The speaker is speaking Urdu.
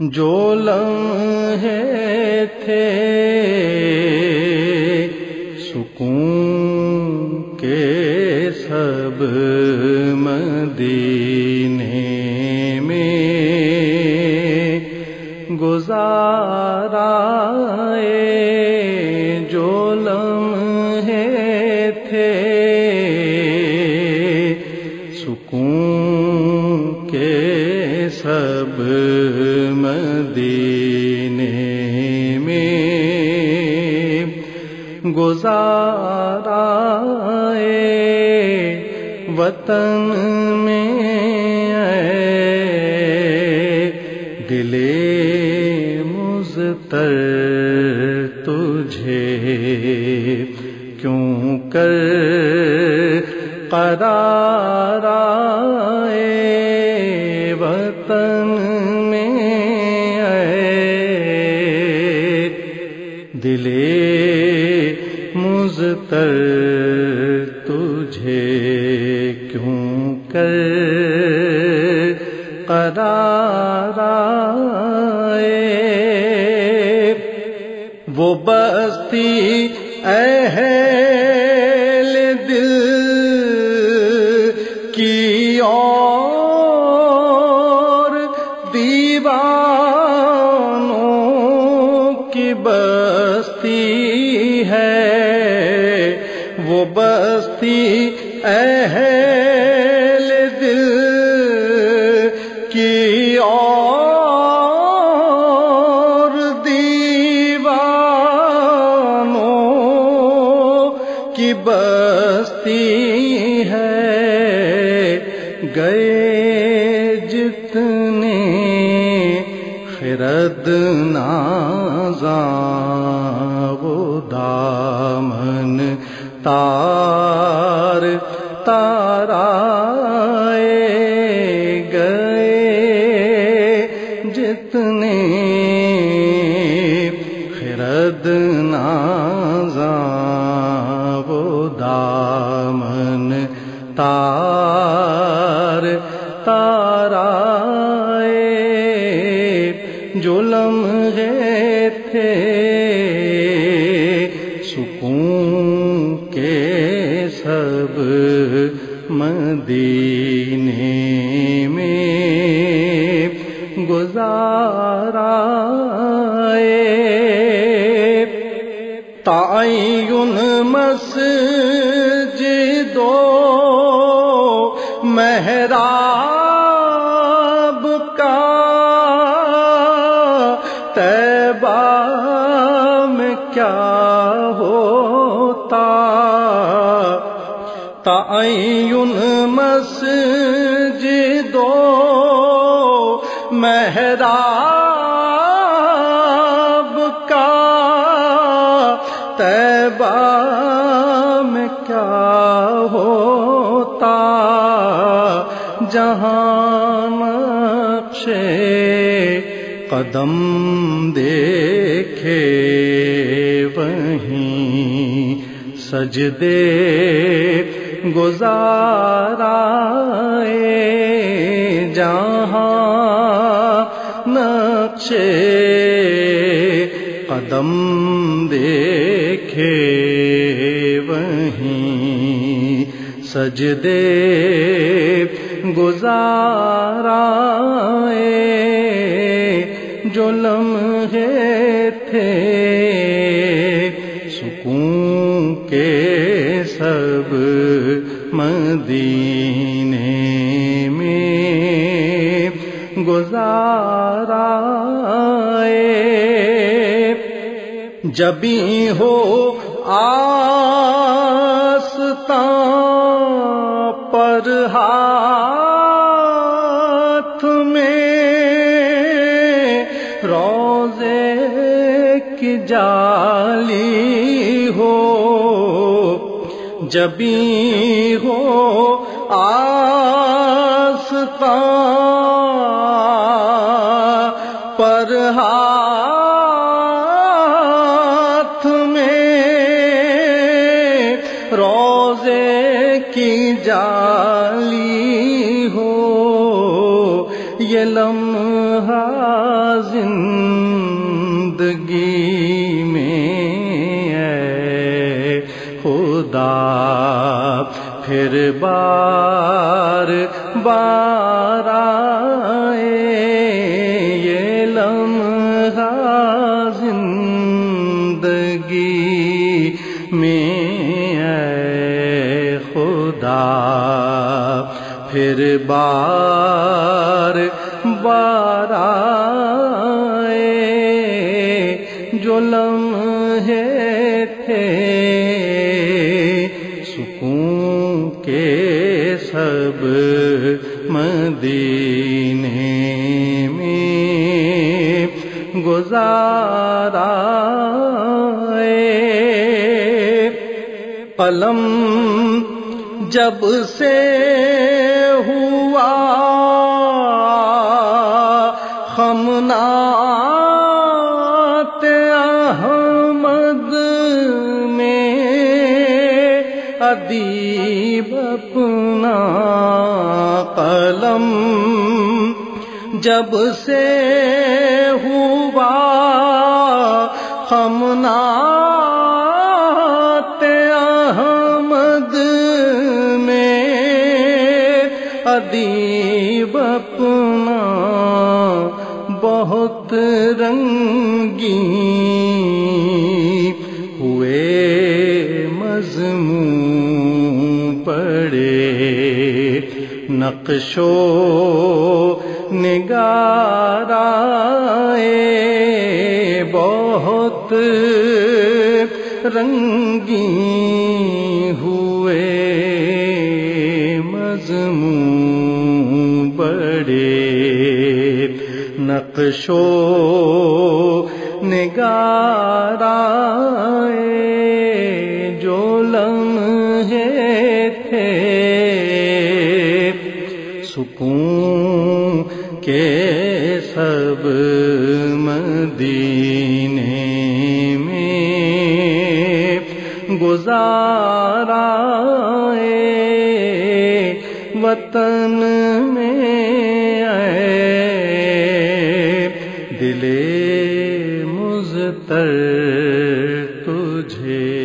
جو لمحے تھے سکون کے سب مدینے میں گزارا وطن میں دل مزتر تجھے کیوں کر قرار وطن دل مزتر تجھے کیوں کر قرار آئے؟ وہ بستی بستی ہے وہ بستی اہل دل کی اور دیوانوں کی بستی ہے۔ گئے جتنے خرد نازاں وہ دامن تار تارا جو لمحے تھے سکون کے سب مدینے میں گزارا تعین مسجدو محراب ہوتا تعین مسجدو محراب کا تیبہ میں کیا ہوتا جہاں نقش قدم دیکھے وہیں سجدے گزارا جہاں نقش قدم دیکھے وہیں۔ سجدے گزارا جو لمحے مدینے میں گزارا جبھی ہو آستان پر ہاتھ میں روزے کی جالی جبھی ہو آستان پر ہاتھ میں روزے کی جالی ہو یہ لمحہ زندگی پھر بار بار آئے یہ لمحہ زندگی میں اے خدا پھر بار بار سکون کے سب مدینے میں گزارا قلم جب سے ہوا خمنات ادیب اپنا قلم جب سے ہوا خمنات احمد میں ادیب اپنا بہت رنگی ہوئے مضمون نقشو نگارا بہت رنگی ہوئے مضمون بڑے نقشو نگارا جو سکون کے سب مدینے میں گزارا وطن میں دلے مزتر تجھے۔